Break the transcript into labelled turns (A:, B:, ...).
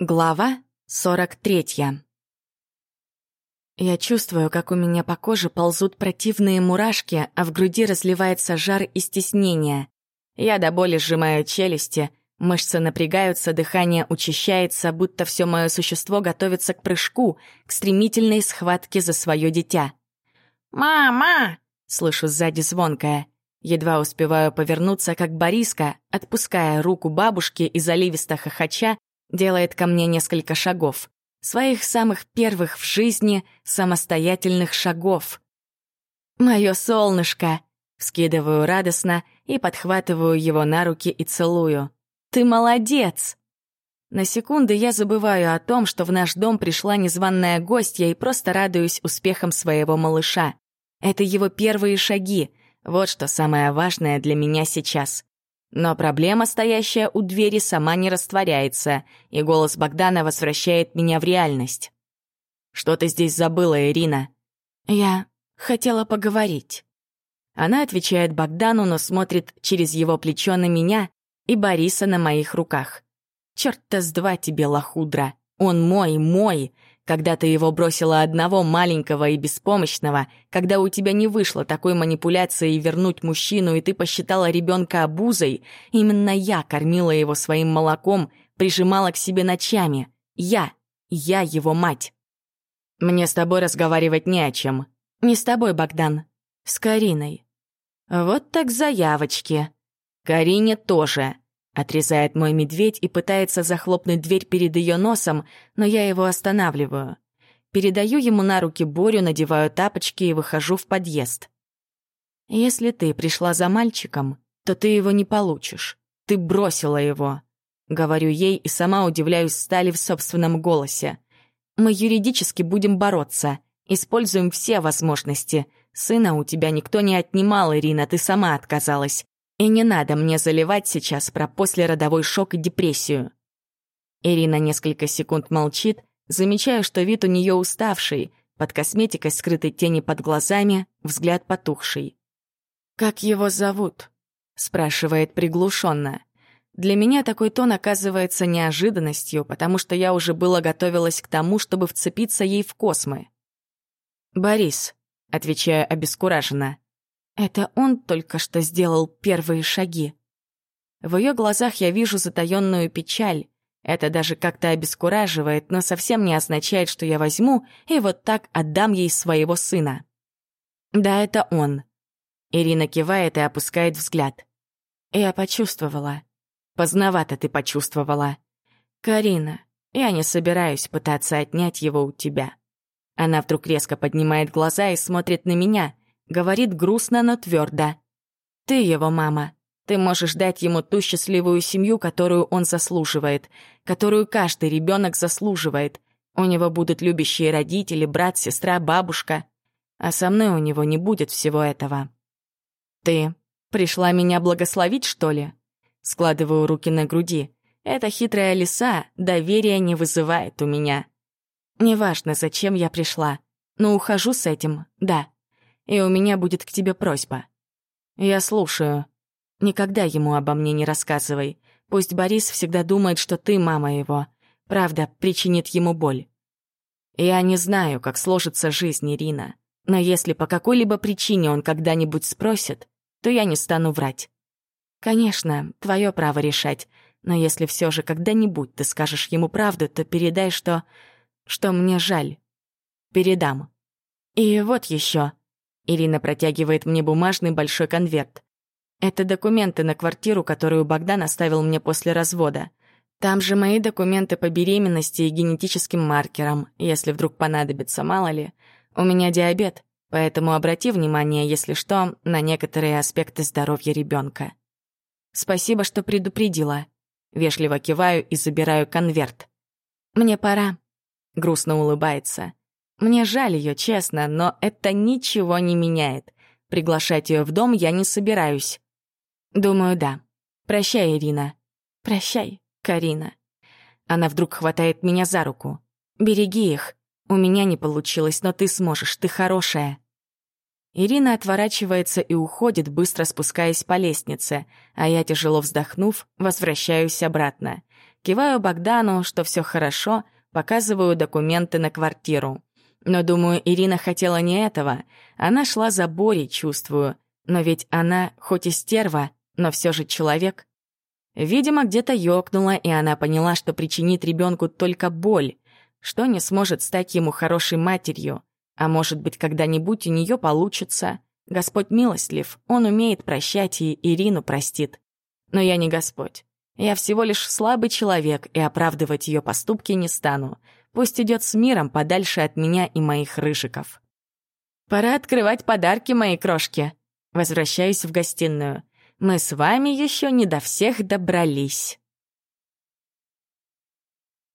A: Глава 43 Я чувствую, как у меня по коже ползут противные мурашки, а в груди разливается жар и стеснение. Я до боли сжимаю челюсти, мышцы напрягаются, дыхание учащается, будто все мое существо готовится к прыжку, к стремительной схватке за свое дитя. «Мама!» — слышу сзади звонкое. Едва успеваю повернуться, как Бориска, отпуская руку бабушки и заливисто хохоча, делает ко мне несколько шагов. Своих самых первых в жизни самостоятельных шагов. «Моё солнышко!» Вскидываю радостно и подхватываю его на руки и целую. «Ты молодец!» На секунды я забываю о том, что в наш дом пришла незваная гостья и просто радуюсь успехам своего малыша. Это его первые шаги. Вот что самое важное для меня сейчас. Но проблема, стоящая у двери, сама не растворяется, и голос Богдана возвращает меня в реальность. «Что ты здесь забыла, Ирина?» «Я хотела поговорить». Она отвечает Богдану, но смотрит через его плечо на меня и Бориса на моих руках. «Чёрт-то с два тебе, лохудра! Он мой, мой! Когда ты его бросила одного маленького и беспомощного, когда у тебя не вышло такой манипуляции вернуть мужчину, и ты посчитала ребенка обузой, именно я кормила его своим молоком, прижимала к себе ночами. Я, я его мать. Мне с тобой разговаривать не о чем. Не с тобой, Богдан. С Кариной. Вот так заявочки. Карине тоже. Отрезает мой медведь и пытается захлопнуть дверь перед ее носом, но я его останавливаю. Передаю ему на руки Борю, надеваю тапочки и выхожу в подъезд. «Если ты пришла за мальчиком, то ты его не получишь. Ты бросила его», — говорю ей и сама удивляюсь стали в собственном голосе. «Мы юридически будем бороться, используем все возможности. Сына у тебя никто не отнимал, Ирина, ты сама отказалась. И не надо мне заливать сейчас про послеродовой шок и депрессию. Ирина несколько секунд молчит, замечая, что вид у нее уставший, под косметикой скрытой тени под глазами, взгляд потухший. «Как его зовут?» — спрашивает приглушенно. Для меня такой тон оказывается неожиданностью, потому что я уже было готовилась к тому, чтобы вцепиться ей в космы. «Борис», — отвечаю обескураженно. Это он только что сделал первые шаги. В ее глазах я вижу затаённую печаль. Это даже как-то обескураживает, но совсем не означает, что я возьму и вот так отдам ей своего сына. Да, это он. Ирина кивает и опускает взгляд. Я почувствовала. Поздновато ты почувствовала. Карина, я не собираюсь пытаться отнять его у тебя. Она вдруг резко поднимает глаза и смотрит на меня. Говорит грустно, но твердо. «Ты его мама. Ты можешь дать ему ту счастливую семью, которую он заслуживает, которую каждый ребенок заслуживает. У него будут любящие родители, брат, сестра, бабушка. А со мной у него не будет всего этого. Ты пришла меня благословить, что ли? Складываю руки на груди. Эта хитрая лиса доверия не вызывает у меня. Неважно, зачем я пришла, но ухожу с этим, да и у меня будет к тебе просьба. Я слушаю. Никогда ему обо мне не рассказывай. Пусть Борис всегда думает, что ты мама его. Правда, причинит ему боль. Я не знаю, как сложится жизнь Ирина, но если по какой-либо причине он когда-нибудь спросит, то я не стану врать. Конечно, твое право решать, но если все же когда-нибудь ты скажешь ему правду, то передай, что... что мне жаль. Передам. И вот еще. Ирина протягивает мне бумажный большой конверт. Это документы на квартиру, которую Богдан оставил мне после развода. Там же мои документы по беременности и генетическим маркерам, если вдруг понадобится, мало ли. У меня диабет, поэтому обрати внимание, если что, на некоторые аспекты здоровья ребенка. Спасибо, что предупредила. Вежливо киваю и забираю конверт. Мне пора. Грустно улыбается. Мне жаль ее, честно, но это ничего не меняет. Приглашать ее в дом я не собираюсь. Думаю, да. Прощай, Ирина. Прощай, Карина. Она вдруг хватает меня за руку. Береги их. У меня не получилось, но ты сможешь, ты хорошая. Ирина отворачивается и уходит, быстро спускаясь по лестнице, а я, тяжело вздохнув, возвращаюсь обратно. Киваю Богдану, что все хорошо, показываю документы на квартиру. Но, думаю, Ирина хотела не этого. Она шла за Борей, чувствую. Но ведь она, хоть и стерва, но все же человек. Видимо, где-то ёкнула, и она поняла, что причинит ребенку только боль, что не сможет стать ему хорошей матерью. А может быть, когда-нибудь у нее получится. Господь милостлив, Он умеет прощать, и Ирину простит. Но я не Господь. Я всего лишь слабый человек, и оправдывать ее поступки не стану. Пусть идет с миром подальше от меня и моих рыжиков. Пора открывать подарки, мои крошки. Возвращаюсь в гостиную. Мы с вами еще не до всех добрались.